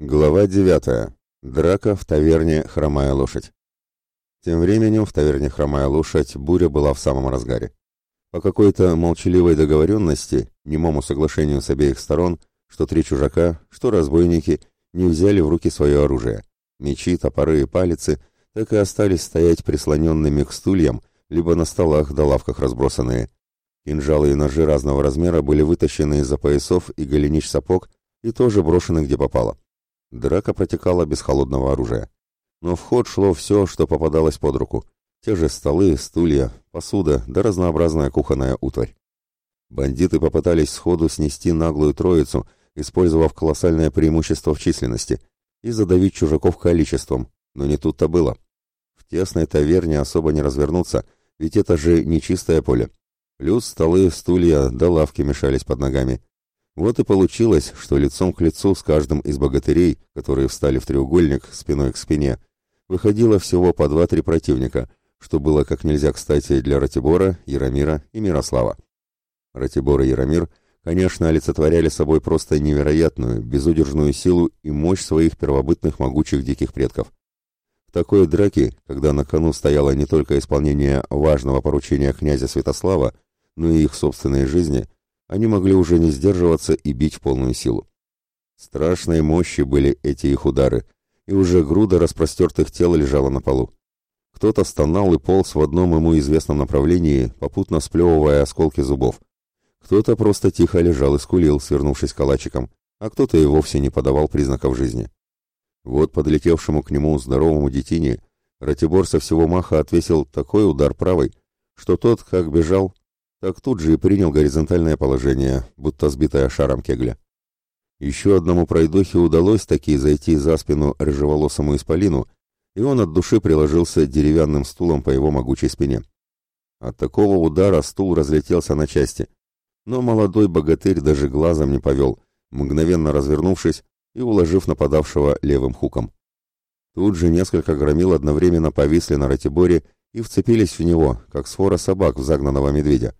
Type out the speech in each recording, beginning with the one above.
Глава 9. Драка в таверне «Хромая лошадь». Тем временем в таверне «Хромая лошадь» буря была в самом разгаре. По какой-то молчаливой договоренности, немому соглашению с обеих сторон, что три чужака, что разбойники, не взяли в руки свое оружие. Мечи, топоры и палицы так и остались стоять прислоненными к стульям, либо на столах да лавках разбросанные. Кинжалы и ножи разного размера были вытащены из-за поясов и голенич сапог и тоже брошены где попало. Драка протекала без холодного оружия. Но в ход шло все, что попадалось под руку. Те же столы, стулья, посуда да разнообразная кухонная утварь. Бандиты попытались сходу снести наглую троицу, использовав колоссальное преимущество в численности, и задавить чужаков количеством, но не тут-то было. В тесной таверне особо не развернуться, ведь это же не чистое поле. Плюс столы, стулья да лавки мешались под ногами. Вот и получилось, что лицом к лицу с каждым из богатырей, которые встали в треугольник спиной к спине, выходило всего по два-три противника, что было как нельзя кстати для Ратибора, Яромира и Мирослава. Ратибор и Яромир, конечно, олицетворяли собой просто невероятную, безудержную силу и мощь своих первобытных могучих диких предков. В такой драке, когда на кону стояло не только исполнение важного поручения князя Святослава, но и их собственные жизни – они могли уже не сдерживаться и бить в полную силу. Страшной мощи были эти их удары, и уже груда распростертых тел лежала на полу. Кто-то стонал и полз в одном ему известном направлении, попутно сплевывая осколки зубов. Кто-то просто тихо лежал и скулил, свернувшись калачиком, а кто-то и вовсе не подавал признаков жизни. Вот подлетевшему к нему здоровому детине Ратибор со всего маха отвесил такой удар правой, что тот, как бежал, так тут же и принял горизонтальное положение, будто сбитая шаром кегля. Еще одному пройдохе удалось таки зайти за спину рыжеволосому исполину, и он от души приложился деревянным стулом по его могучей спине. От такого удара стул разлетелся на части, но молодой богатырь даже глазом не повел, мгновенно развернувшись и уложив нападавшего левым хуком. Тут же несколько громил одновременно повисли на Ратиборе и вцепились в него, как свора собак в загнанного медведя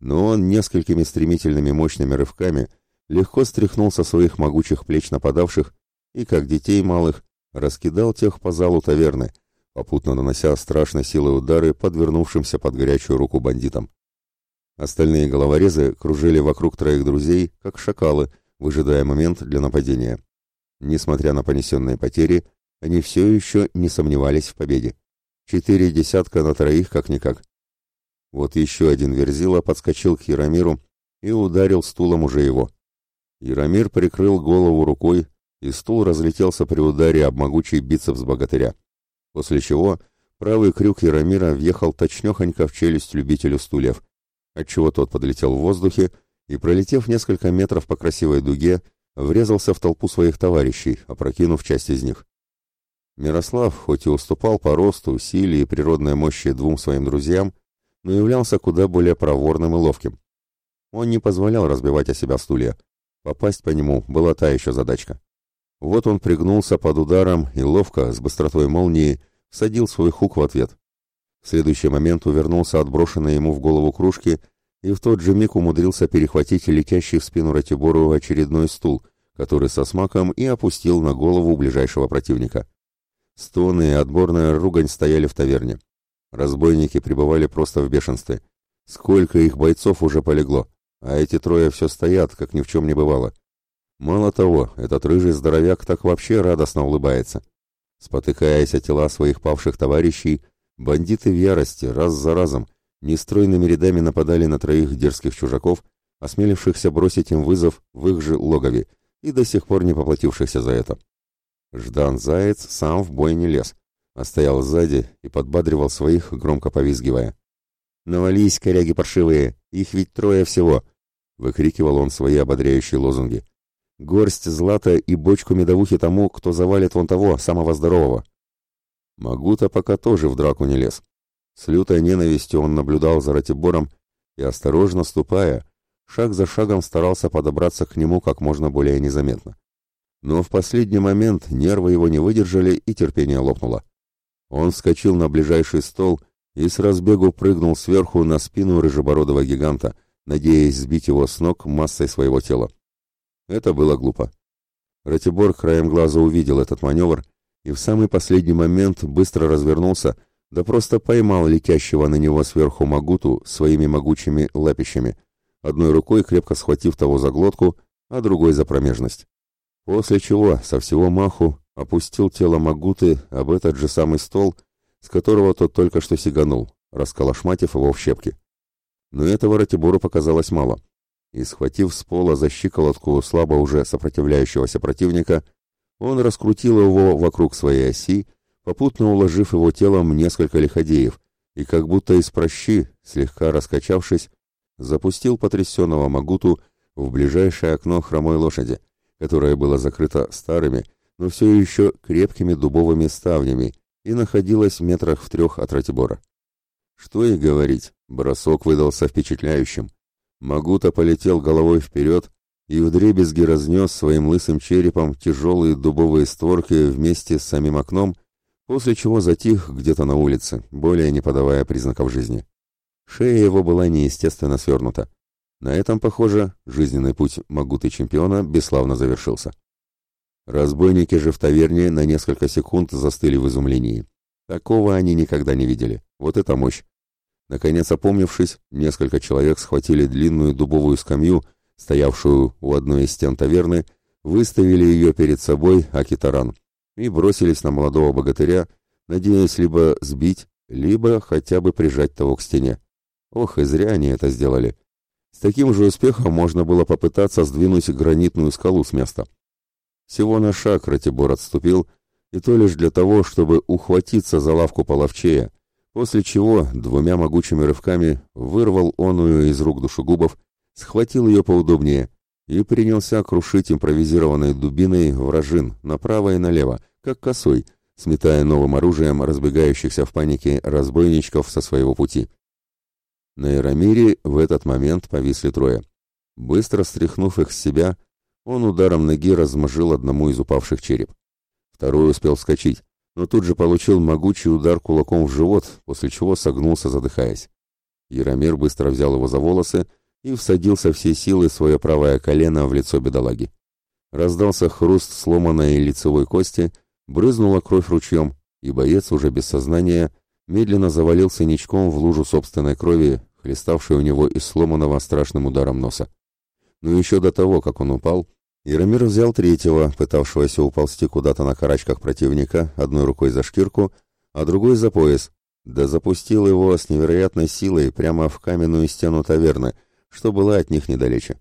но он несколькими стремительными мощными рывками легко стряхнул со своих могучих плеч нападавших и, как детей малых, раскидал тех по залу таверны, попутно нанося страшной силой удары подвернувшимся под горячую руку бандитам. Остальные головорезы кружили вокруг троих друзей, как шакалы, выжидая момент для нападения. Несмотря на понесенные потери, они все еще не сомневались в победе. Четыре десятка на троих, как-никак. Вот еще один верзила подскочил к Яромиру и ударил стулом уже его. Яромир прикрыл голову рукой, и стул разлетелся при ударе об могучий бицепс богатыря. После чего правый крюк Яромира въехал точнехонько в челюсть любителю стульев, отчего тот подлетел в воздухе и, пролетев несколько метров по красивой дуге, врезался в толпу своих товарищей, опрокинув часть из них. Мирослав, хоть и уступал по росту, силе и природной мощи двум своим друзьям, но являлся куда более проворным и ловким. Он не позволял разбивать о себя стулья. Попасть по нему была та еще задачка. Вот он пригнулся под ударом и ловко, с быстротой молнии, садил свой хук в ответ. В следующий момент увернулся от брошенной ему в голову кружки и в тот же миг умудрился перехватить летящий в спину Ратибору очередной стул, который со смаком и опустил на голову ближайшего противника. Стоны и отборная ругань стояли в таверне. Разбойники пребывали просто в бешенстве. Сколько их бойцов уже полегло, а эти трое все стоят, как ни в чем не бывало. Мало того, этот рыжий здоровяк так вообще радостно улыбается. Спотыкаясь о тела своих павших товарищей, бандиты в ярости раз за разом нестройными рядами нападали на троих дерзких чужаков, осмелившихся бросить им вызов в их же логове и до сих пор не поплатившихся за это. Ждан Заяц сам в бой не лез, а стоял сзади и подбадривал своих, громко повизгивая. «Навались, коряги паршивые! Их ведь трое всего!» — выкрикивал он свои ободряющие лозунги. «Горсть злата и бочку медовухи тому, кто завалит вон того, самого здорового!» Магута пока тоже в драку не лез. С лютой ненавистью он наблюдал за Ратибором и, осторожно ступая, шаг за шагом старался подобраться к нему как можно более незаметно. Но в последний момент нервы его не выдержали и терпение лопнуло. Он вскочил на ближайший стол и с разбегу прыгнул сверху на спину рыжебородого гиганта, надеясь сбить его с ног массой своего тела. Это было глупо. Ратибор краем глаза увидел этот маневр и в самый последний момент быстро развернулся, да просто поймал летящего на него сверху Магуту своими могучими лапищами, одной рукой крепко схватив того за глотку, а другой за промежность. После чего со всего маху опустил тело Магуты об этот же самый стол, с которого тот только что сиганул, расколошматив его в щепки. Но этого Ратибору показалось мало. И, схватив с пола за щиколотку слабо уже сопротивляющегося противника, он раскрутил его вокруг своей оси, попутно уложив его телом несколько лиходеев, и как будто из прощи, слегка раскачавшись, запустил потрясенного Магуту в ближайшее окно хромой лошади, которое было закрыто старыми, но все еще крепкими дубовыми ставнями и находилась в метрах в трех от Ратибора. Что и говорить, бросок выдался впечатляющим. Магута полетел головой вперед и вдребезги разнес своим лысым черепом тяжелые дубовые створки вместе с самим окном, после чего затих где-то на улице, более не подавая признаков жизни. Шея его была неестественно свернута. На этом, похоже, жизненный путь Магуты чемпиона бесславно завершился. Разбойники же в таверне на несколько секунд застыли в изумлении. Такого они никогда не видели. Вот это мощь! Наконец опомнившись, несколько человек схватили длинную дубовую скамью, стоявшую у одной из стен таверны, выставили ее перед собой Акитаран и бросились на молодого богатыря, надеясь либо сбить, либо хотя бы прижать того к стене. Ох, и зря они это сделали. С таким же успехом можно было попытаться сдвинуть гранитную скалу с места. Всего на шаг Ратибор отступил, и то лишь для того, чтобы ухватиться за лавку половчея, после чего двумя могучими рывками вырвал оную из рук душегубов, схватил ее поудобнее и принялся крушить импровизированной дубиной вражин направо и налево, как косой, сметая новым оружием разбегающихся в панике разбойничков со своего пути. На Ирамире в этот момент повисли трое. Быстро стряхнув их с себя, он ударом ноги размажил одному из упавших череп. Второй успел вскочить, но тут же получил могучий удар кулаком в живот, после чего согнулся, задыхаясь. Яромир быстро взял его за волосы и всадил со всей силы свое правое колено в лицо бедолаги. Раздался хруст сломанной лицевой кости, брызнула кровь ручьем, и боец уже без сознания медленно завалился ничком в лужу собственной крови, хлеставшей у него из сломанного страшным ударом носа. Ну, Но еще до того, как он упал, Яромир взял третьего, пытавшегося уползти куда-то на карачках противника, одной рукой за шкирку, а другой за пояс, да запустил его с невероятной силой прямо в каменную стену таверны, что была от них недалече.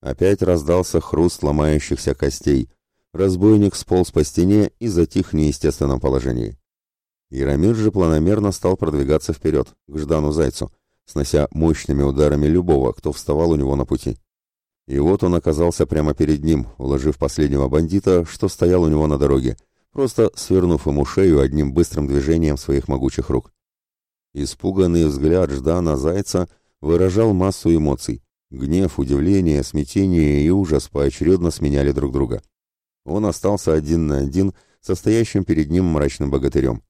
Опять раздался хруст ломающихся костей. Разбойник сполз по стене и затих в неестественном положении. Яромир же планомерно стал продвигаться вперед, к Ждану Зайцу, снося мощными ударами любого, кто вставал у него на пути. И вот он оказался прямо перед ним, уложив последнего бандита, что стоял у него на дороге, просто свернув ему шею одним быстрым движением своих могучих рук. Испуганный взгляд Ждана Зайца выражал массу эмоций. Гнев, удивление, смятение и ужас поочередно сменяли друг друга. Он остался один на один со стоящим перед ним мрачным богатырем.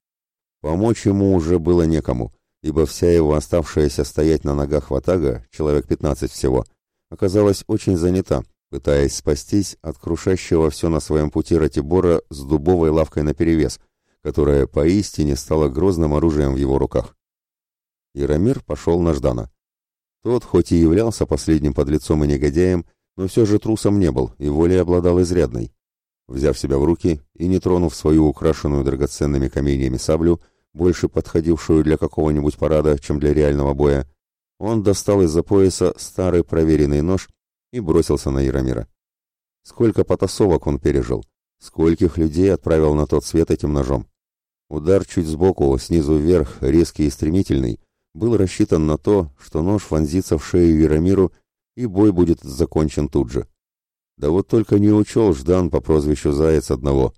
Помочь ему уже было некому, ибо вся его оставшаяся стоять на ногах ватага, человек пятнадцать всего — оказалась очень занята, пытаясь спастись от крушащего все на своем пути Ратибора с дубовой лавкой наперевес, которая поистине стала грозным оружием в его руках. Яромир пошел на Ждана. Тот, хоть и являлся последним подлецом и негодяем, но все же трусом не был и волей обладал изрядной. Взяв себя в руки и не тронув свою украшенную драгоценными каменьями саблю, больше подходившую для какого-нибудь парада, чем для реального боя, он достал из-за пояса старый проверенный нож и бросился на Яромира. Сколько потасовок он пережил, скольких людей отправил на тот свет этим ножом. Удар чуть сбоку, снизу вверх, резкий и стремительный, был рассчитан на то, что нож вонзится в шею Яромиру, и бой будет закончен тут же. Да вот только не учел Ждан по прозвищу «Заяц» одного.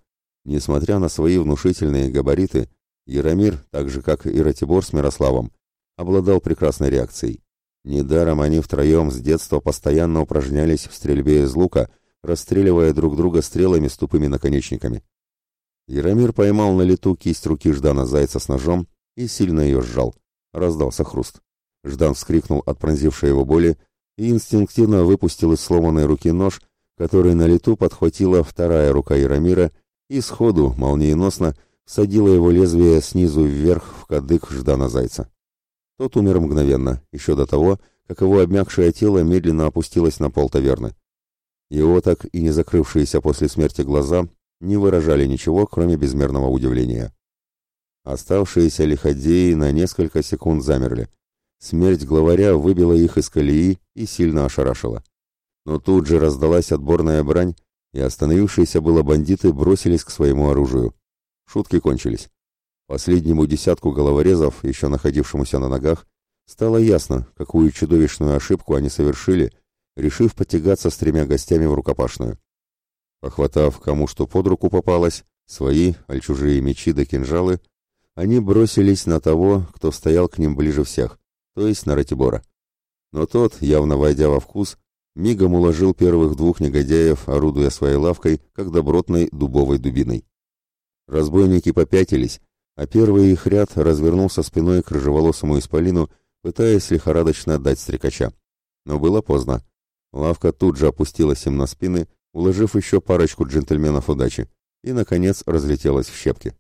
Несмотря на свои внушительные габариты, Яромир, так же как и Ратибор с Мирославом, обладал прекрасной реакцией. Недаром они втроем с детства постоянно упражнялись в стрельбе из лука, расстреливая друг друга стрелами с тупыми наконечниками. Яромир поймал на лету кисть руки Ждана Зайца с ножом и сильно ее сжал. Раздался хруст. Ждан вскрикнул от пронзившей его боли и инстинктивно выпустил из сломанной руки нож, который на лету подхватила вторая рука Яромира и сходу, молниеносно, садила его лезвие снизу вверх в кадык Ждана Зайца. Тот умер мгновенно, еще до того, как его обмякшее тело медленно опустилось на пол таверны. Его так и не закрывшиеся после смерти глаза не выражали ничего, кроме безмерного удивления. Оставшиеся лиходеи на несколько секунд замерли. Смерть главаря выбила их из колеи и сильно ошарашила. Но тут же раздалась отборная брань, и остановившиеся было бандиты бросились к своему оружию. Шутки кончились. Последнему десятку головорезов, еще находившемуся на ногах, стало ясно, какую чудовищную ошибку они совершили, решив потягаться с тремя гостями в рукопашную. Похватав кому что под руку попалось, свои, аль чужие мечи да кинжалы, они бросились на того, кто стоял к ним ближе всех, то есть на Ратибора. Но тот, явно войдя во вкус, мигом уложил первых двух негодяев, орудуя своей лавкой, как добротной дубовой дубиной. Разбойники попятились, а первый их ряд развернулся спиной к рыжеволосому исполину, пытаясь лихорадочно отдать стрекача. Но было поздно. Лавка тут же опустилась им на спины, уложив еще парочку джентльменов удачи, и, наконец, разлетелась в щепки.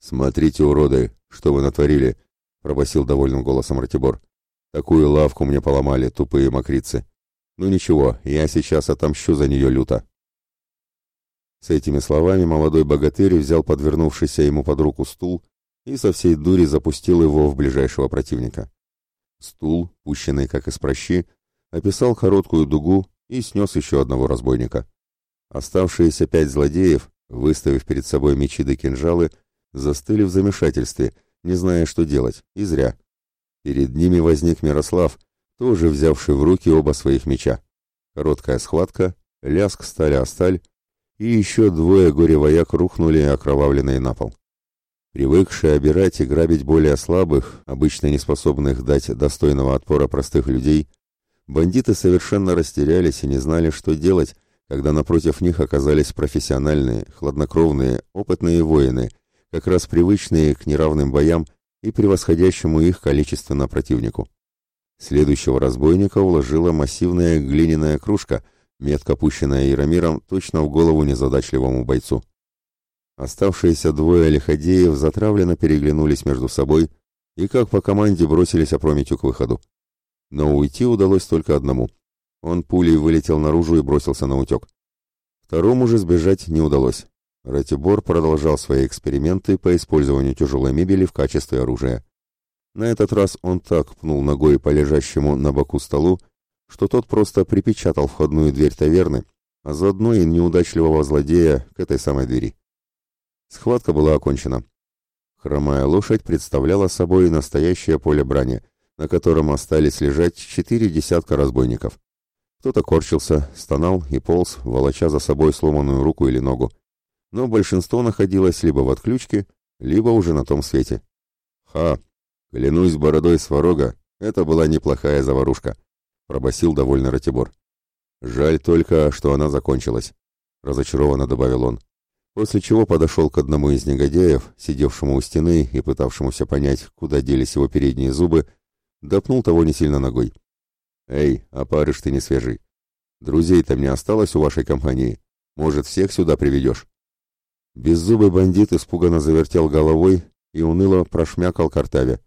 «Смотрите, уроды, что вы натворили!» — пробасил довольным голосом Ратибор. «Такую лавку мне поломали, тупые мокрицы. Ну ничего, я сейчас отомщу за нее люто!» С этими словами молодой богатырь взял подвернувшийся ему под руку стул и со всей дури запустил его в ближайшего противника. Стул, пущенный как из прощи, описал короткую дугу и снес еще одного разбойника. Оставшиеся пять злодеев, выставив перед собой мечи да кинжалы, застыли в замешательстве, не зная, что делать, и зря. Перед ними возник Мирослав, тоже взявший в руки оба своих меча. Короткая схватка, лязг стали о сталь, и еще двое горе-вояк рухнули окровавленные на пол. Привыкшие обирать и грабить более слабых, обычно не способных дать достойного отпора простых людей, бандиты совершенно растерялись и не знали, что делать, когда напротив них оказались профессиональные, хладнокровные, опытные воины, как раз привычные к неравным боям и превосходящему их количественно противнику. Следующего разбойника уложила массивная глиняная кружка, метко пущенная Яромиром точно в голову незадачливому бойцу. Оставшиеся двое лиходеев затравленно переглянулись между собой и как по команде бросились опрометью к выходу. Но уйти удалось только одному. Он пулей вылетел наружу и бросился на утек. Второму же сбежать не удалось. Ратибор продолжал свои эксперименты по использованию тяжелой мебели в качестве оружия. На этот раз он так пнул ногой по лежащему на боку столу, что тот просто припечатал входную дверь таверны, а заодно и неудачливого злодея к этой самой двери. Схватка была окончена. Хромая лошадь представляла собой настоящее поле брани, на котором остались лежать четыре десятка разбойников. Кто-то корчился, стонал и полз, волоча за собой сломанную руку или ногу. Но большинство находилось либо в отключке, либо уже на том свете. «Ха! Клянусь бородой сварога, это была неплохая заварушка», — пробасил довольно Ратибор. «Жаль только, что она закончилась», — разочарованно добавил он после чего подошел к одному из негодяев, сидевшему у стены и пытавшемуся понять, куда делись его передние зубы, допнул того не сильно ногой. «Эй, опарыш ты не свежий. Друзей-то мне осталось у вашей компании. Может, всех сюда приведешь?» Беззубый бандит испуганно завертел головой и уныло прошмякал картаве.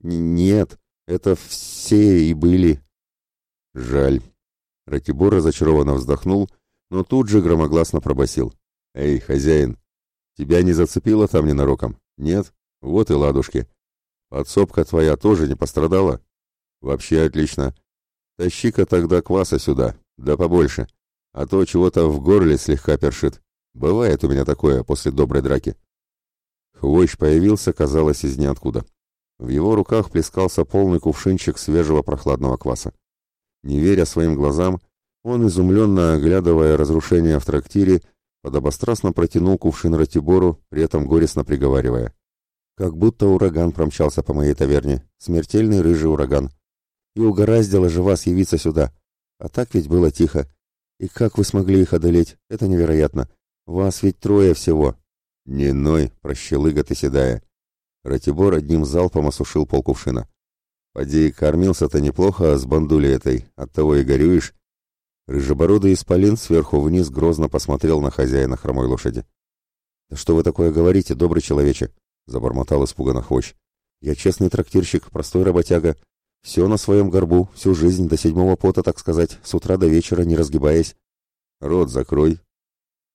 «Нет, это все и были». «Жаль». Ратибор разочарованно вздохнул, но тут же громогласно пробасил. «Эй, хозяин, тебя не зацепило там ненароком? Нет? Вот и ладушки. Подсобка твоя тоже не пострадала? Вообще отлично. Тащи-ка тогда кваса сюда, да побольше, а то чего-то в горле слегка першит. Бывает у меня такое после доброй драки». Хвощ появился, казалось, из ниоткуда. В его руках плескался полный кувшинчик свежего прохладного кваса. Не веря своим глазам, он, изумленно оглядывая разрушение в трактире, подобострастно протянул кувшин Ратибору, при этом горестно приговаривая. Как будто ураган промчался по моей таверне, смертельный рыжий ураган. И угораздило же вас явиться сюда. А так ведь было тихо. И как вы смогли их одолеть? Это невероятно. Вас ведь трое всего. Не ной, прощелыга ты седая. Ратибор одним залпом осушил полкувшина. Поди, кормился-то неплохо с бандулей этой, оттого и горюешь, Рыжебородый исполин сверху вниз грозно посмотрел на хозяина хромой лошади. «Да что вы такое говорите, добрый человече?» — забормотал испуганно хвощ. «Я честный трактирщик, простой работяга. Все на своем горбу, всю жизнь, до седьмого пота, так сказать, с утра до вечера, не разгибаясь. Рот закрой!»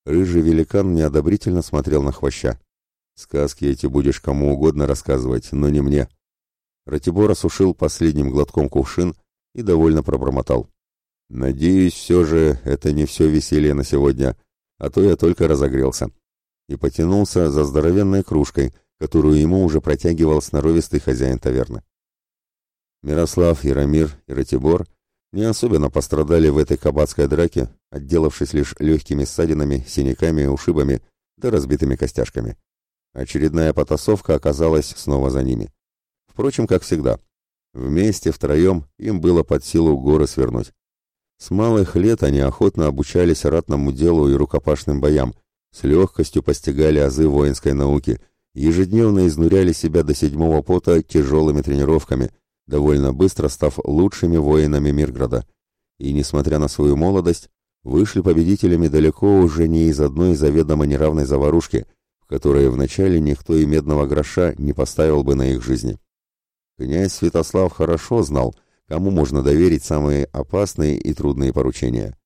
Рыжий великан неодобрительно смотрел на хвоща. «Сказки эти будешь кому угодно рассказывать, но не мне». Ратибор осушил последним глотком кувшин и довольно пробормотал. Надеюсь, все же это не все веселье на сегодня, а то я только разогрелся. И потянулся за здоровенной кружкой, которую ему уже протягивал сноровистый хозяин таверны. Мирослав, Яромир и Ратибор не особенно пострадали в этой кабацкой драке, отделавшись лишь легкими ссадинами, синяками, ушибами да разбитыми костяшками. Очередная потасовка оказалась снова за ними. Впрочем, как всегда, вместе, втроем, им было под силу горы свернуть. С малых лет они охотно обучались ратному делу и рукопашным боям, с легкостью постигали азы воинской науки, ежедневно изнуряли себя до седьмого пота тяжелыми тренировками, довольно быстро став лучшими воинами Мирграда. И, несмотря на свою молодость, вышли победителями далеко уже не из одной заведомо неравной заварушки, в которой вначале никто и медного гроша не поставил бы на их жизни. Князь Святослав хорошо знал – кому можно доверить самые опасные и трудные поручения.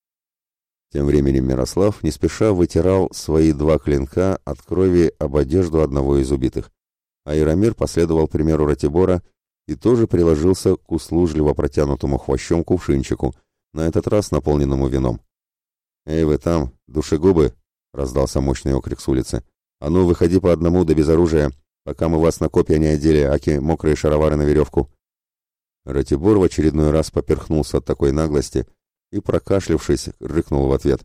Тем временем Мирослав не спеша вытирал свои два клинка от крови об одежду одного из убитых, а Ирамир последовал примеру Ратибора и тоже приложился к услужливо протянутому хвощом кувшинчику, на этот раз наполненному вином. «Эй, вы там, душегубы!» — раздался мощный окрик с улицы. «А ну, выходи по одному, да без оружия, пока мы вас на копья не одели, аки мокрые шаровары на веревку!» Ратибор в очередной раз поперхнулся от такой наглости и, прокашлявшись, рыкнул в ответ.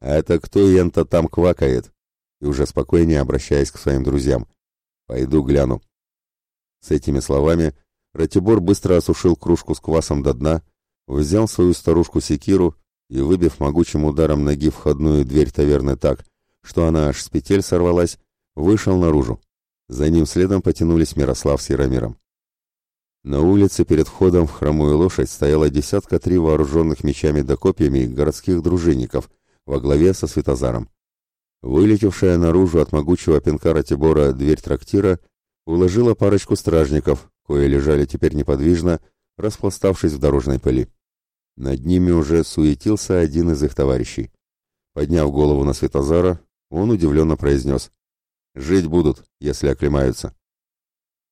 «А «Это кто ента там квакает?» И уже спокойнее обращаясь к своим друзьям. «Пойду гляну». С этими словами Ратибор быстро осушил кружку с квасом до дна, взял свою старушку секиру и, выбив могучим ударом ноги входную дверь таверны так, что она аж с петель сорвалась, вышел наружу. За ним следом потянулись Мирослав с Яромиром. На улице перед входом в хромую лошадь стояла десятка три вооруженных мечами да копьями городских дружинников во главе со Светозаром. Вылетевшая наружу от могучего пинка Ратибора дверь трактира уложила парочку стражников, кое лежали теперь неподвижно, распластавшись в дорожной пыли. Над ними уже суетился один из их товарищей. Подняв голову на Светозара, он удивленно произнес «Жить будут, если оклемаются».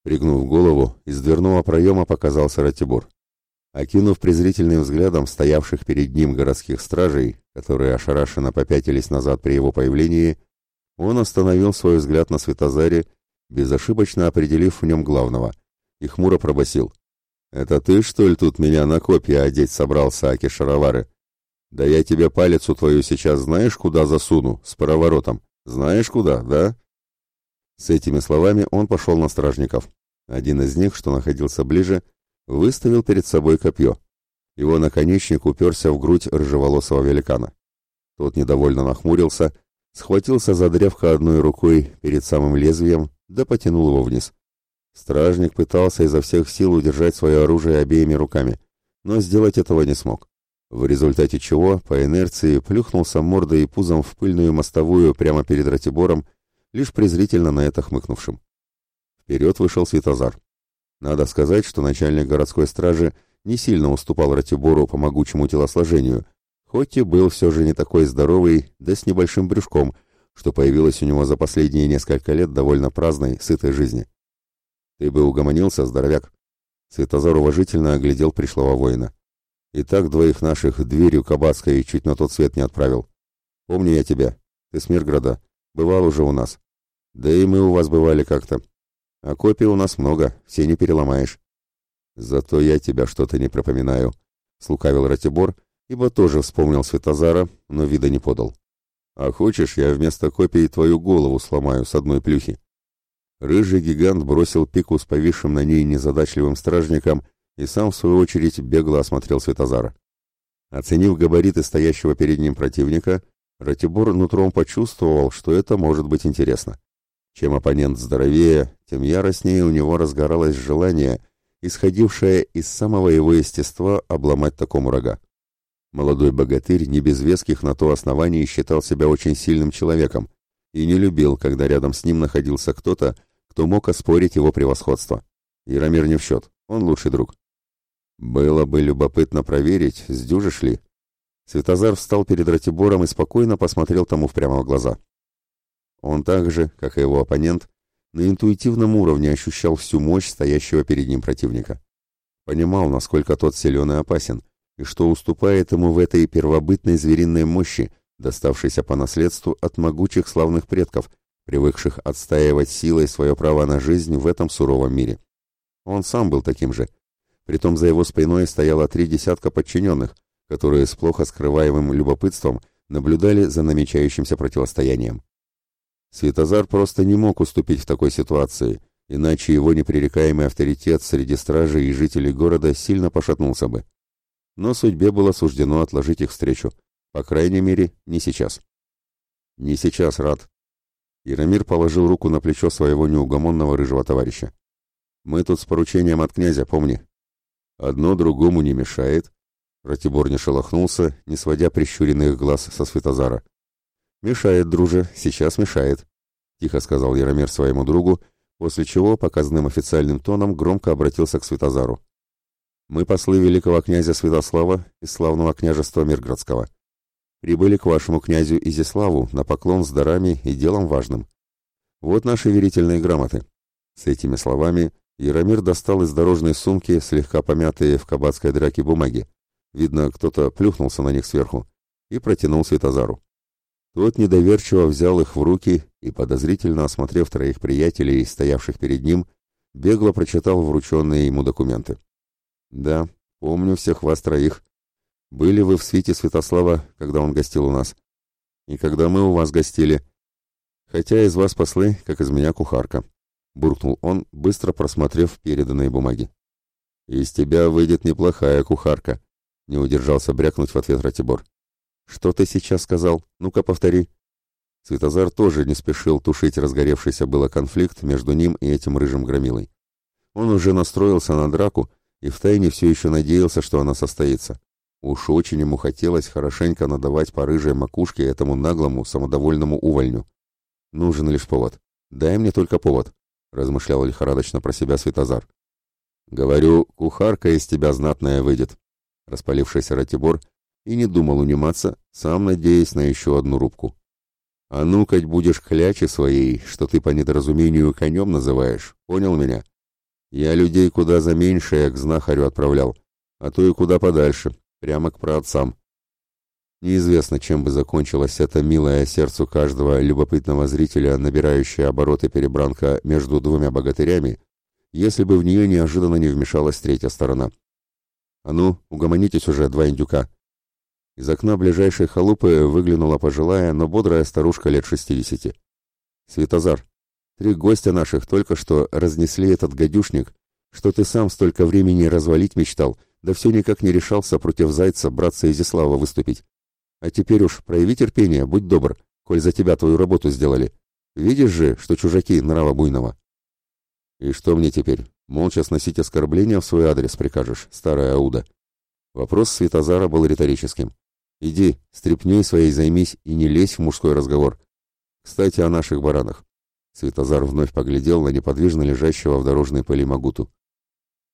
Пригнув голову, из дверного проема показался Ратибор. Окинув презрительным взглядом стоявших перед ним городских стражей, которые ошарашенно попятились назад при его появлении, он остановил свой взгляд на Светозаре, безошибочно определив в нем главного, и хмуро пробасил: «Это ты, что ли, тут меня на копья одеть собрался, Аки Шаровары? Да я тебе палец у твою сейчас знаешь, куда засуну, с пароворотом? Знаешь, куда, да?» С этими словами он пошел на стражников. Один из них, что находился ближе, выставил перед собой копье. Его наконечник уперся в грудь рыжеволосого великана. Тот недовольно нахмурился, схватился за древко одной рукой перед самым лезвием, да потянул его вниз. Стражник пытался изо всех сил удержать свое оружие обеими руками, но сделать этого не смог. В результате чего, по инерции, плюхнулся мордой и пузом в пыльную мостовую прямо перед Ратибором, лишь презрительно на это хмыкнувшим. Вперед вышел Светозар. Надо сказать, что начальник городской стражи не сильно уступал Ратибору по могучему телосложению, хоть и был все же не такой здоровый, да с небольшим брюшком, что появилось у него за последние несколько лет довольно праздной, сытой жизни. «Ты бы угомонился, здоровяк!» Светозар уважительно оглядел пришлого воина. «И так двоих наших дверью кабацкой чуть на тот свет не отправил. Помню я тебя. Ты с Мирграда. Бывал уже у нас. Да и мы у вас бывали как-то. А копий у нас много, все не переломаешь. Зато я тебя что-то не пропоминаю, слукавил Ратибор, ибо тоже вспомнил Светозара, но вида не подал. А хочешь, я вместо копии твою голову сломаю с одной плюхи? Рыжий гигант бросил пику с повисшим на ней незадачливым стражником и сам, в свою очередь, бегло осмотрел Светозара. Оценив габариты стоящего перед ним противника, Ратибор нутром почувствовал, что это может быть интересно. Чем оппонент здоровее, тем яростнее у него разгоралось желание, исходившее из самого его естества обломать такому рога. Молодой богатырь не без веских на то основании считал себя очень сильным человеком и не любил, когда рядом с ним находился кто-то, кто мог оспорить его превосходство. Яромир не в счет, он лучший друг. Было бы любопытно проверить, сдюжишь ли. Светозар встал перед Ратибором и спокойно посмотрел тому прямо в глаза. Он также, как и его оппонент, на интуитивном уровне ощущал всю мощь стоящего перед ним противника. Понимал, насколько тот силен и опасен, и что уступает ему в этой первобытной звериной мощи, доставшейся по наследству от могучих славных предков, привыкших отстаивать силой свое право на жизнь в этом суровом мире. Он сам был таким же. Притом за его спиной стояло три десятка подчиненных, которые с плохо скрываемым любопытством наблюдали за намечающимся противостоянием. Светозар просто не мог уступить в такой ситуации, иначе его непререкаемый авторитет среди стражей и жителей города сильно пошатнулся бы. Но судьбе было суждено отложить их встречу. По крайней мере, не сейчас. «Не сейчас, Рад». Яромир положил руку на плечо своего неугомонного рыжего товарища. «Мы тут с поручением от князя, помни». «Одно другому не мешает». Ратибор не шелохнулся, не сводя прищуренных глаз со Светозара. «Мешает, друже, сейчас мешает», — тихо сказал Яромир своему другу, после чего показным официальным тоном громко обратился к Святозару. «Мы послы великого князя Святослава из славного княжества Мирградского. Прибыли к вашему князю Изиславу на поклон с дарами и делом важным. Вот наши верительные грамоты». С этими словами Яромир достал из дорожной сумки слегка помятые в кабацкой драке бумаги. Видно, кто-то плюхнулся на них сверху и протянул Святозару. Тот недоверчиво взял их в руки и, подозрительно осмотрев троих приятелей, стоявших перед ним, бегло прочитал врученные ему документы. «Да, помню всех вас троих. Были вы в свите Святослава, когда он гостил у нас. И когда мы у вас гостили. Хотя из вас послы, как из меня кухарка», — буркнул он, быстро просмотрев переданные бумаги. «Из тебя выйдет неплохая кухарка», — не удержался брякнуть в ответ Ратибор. «Что ты сейчас сказал? Ну-ка, повтори». Светозар тоже не спешил тушить разгоревшийся было конфликт между ним и этим рыжим громилой. Он уже настроился на драку и втайне все еще надеялся, что она состоится. Уж очень ему хотелось хорошенько надавать по рыжей макушке этому наглому, самодовольному увольню. «Нужен лишь повод. Дай мне только повод», — размышлял лихорадочно про себя Светозар. «Говорю, кухарка из тебя знатная выйдет», — распалившийся Ратибор — и не думал униматься, сам надеясь на еще одну рубку. «А ну, кать будешь клячи своей, что ты по недоразумению конем называешь, понял меня? Я людей куда за меньшее к знахарю отправлял, а то и куда подальше, прямо к праотцам». Неизвестно, чем бы закончилась эта милая сердцу каждого любопытного зрителя, набирающая обороты перебранка между двумя богатырями, если бы в нее неожиданно не вмешалась третья сторона. «А ну, угомонитесь уже, два индюка!» Из окна ближайшей халупы выглянула пожилая, но бодрая старушка лет шестидесяти. «Светозар, три гостя наших только что разнесли этот гадюшник, что ты сам столько времени развалить мечтал, да все никак не решался против Зайца, братца Изислава, выступить. А теперь уж прояви терпение, будь добр, коль за тебя твою работу сделали. Видишь же, что чужаки нрава буйного». «И что мне теперь? Молча сносить оскорбления в свой адрес прикажешь, старая Ауда?» Вопрос Светозара был риторическим. Иди, стряпней своей займись и не лезь в мужской разговор. Кстати, о наших баранах. Светозар вновь поглядел на неподвижно лежащего в дорожной пыли Магуту.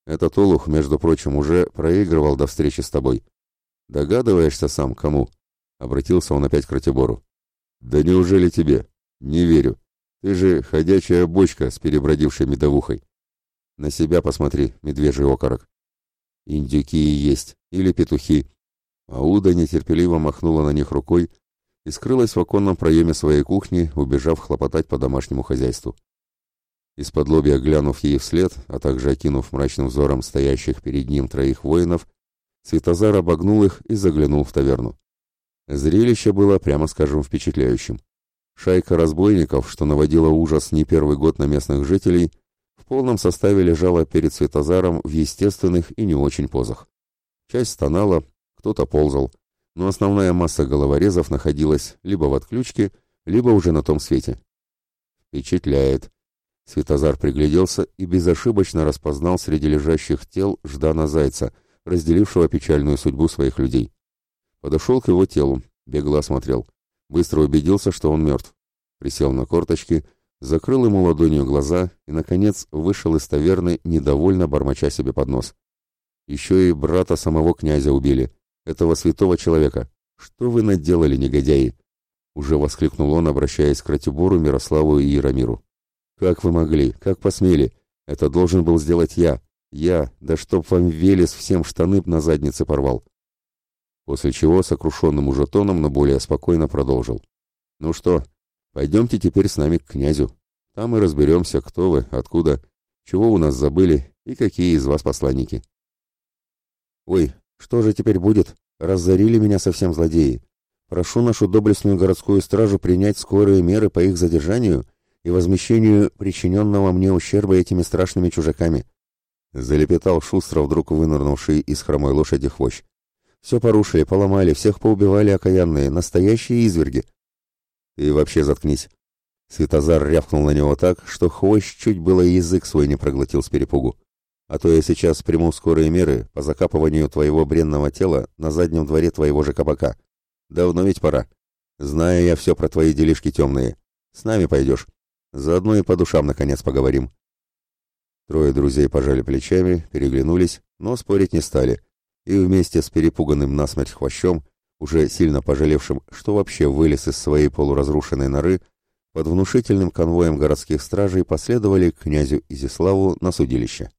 «Этот олух, между прочим, уже проигрывал до встречи с тобой. Догадываешься сам, кому?» — обратился он опять к Ратибору. «Да неужели тебе? Не верю. Ты же ходячая бочка с перебродившей медовухой. На себя посмотри, медвежий окорок. Индюки и есть, или петухи, Ауда нетерпеливо махнула на них рукой и скрылась в оконном проеме своей кухни, убежав хлопотать по домашнему хозяйству. Из-под лобья глянув ей вслед, а также окинув мрачным взором стоящих перед ним троих воинов, Светозар обогнул их и заглянул в таверну. Зрелище было, прямо скажем, впечатляющим. Шайка разбойников, что наводила ужас не первый год на местных жителей, в полном составе лежала перед Светозаром в естественных и не очень позах. Часть стонала, кто-то ползал, но основная масса головорезов находилась либо в отключке, либо уже на том свете. «Впечатляет!» Светозар пригляделся и безошибочно распознал среди лежащих тел Ждана Зайца, разделившего печальную судьбу своих людей. Подошел к его телу, бегло осмотрел. Быстро убедился, что он мертв. Присел на корточки, закрыл ему ладонью глаза и, наконец, вышел из таверны, недовольно бормоча себе под нос. Еще и брата самого князя убили этого святого человека. Что вы наделали, негодяи?» Уже воскликнул он, обращаясь к Ратибору, Мирославу и Яромиру. «Как вы могли? Как посмели? Это должен был сделать я. Я, да чтоб вам Велес всем штаны на заднице порвал!» После чего сокрушенным уже тоном, но более спокойно продолжил. «Ну что, пойдемте теперь с нами к князю. Там и разберемся, кто вы, откуда, чего у нас забыли и какие из вас посланники». «Ой, что же теперь будет? Разорили меня совсем злодеи. Прошу нашу доблестную городскую стражу принять скорые меры по их задержанию и возмещению причиненного мне ущерба этими страшными чужаками. Залепетал шустро вдруг вынырнувший из хромой лошади хвощ. Все порушили, поломали, всех поубивали окаянные, настоящие изверги. И вообще заткнись. Светозар рявкнул на него так, что хвощ чуть было язык свой не проглотил с перепугу. А то я сейчас приму скорые меры по закапыванию твоего бренного тела на заднем дворе твоего же кабака. Давно ведь пора. Знаю я все про твои делишки темные. С нами пойдешь. Заодно и по душам, наконец, поговорим». Трое друзей пожали плечами, переглянулись, но спорить не стали. И вместе с перепуганным насмерть хвощом, уже сильно пожалевшим, что вообще вылез из своей полуразрушенной норы, под внушительным конвоем городских стражей последовали к князю Изиславу на судилище.